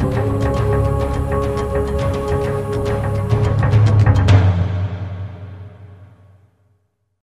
Ooh.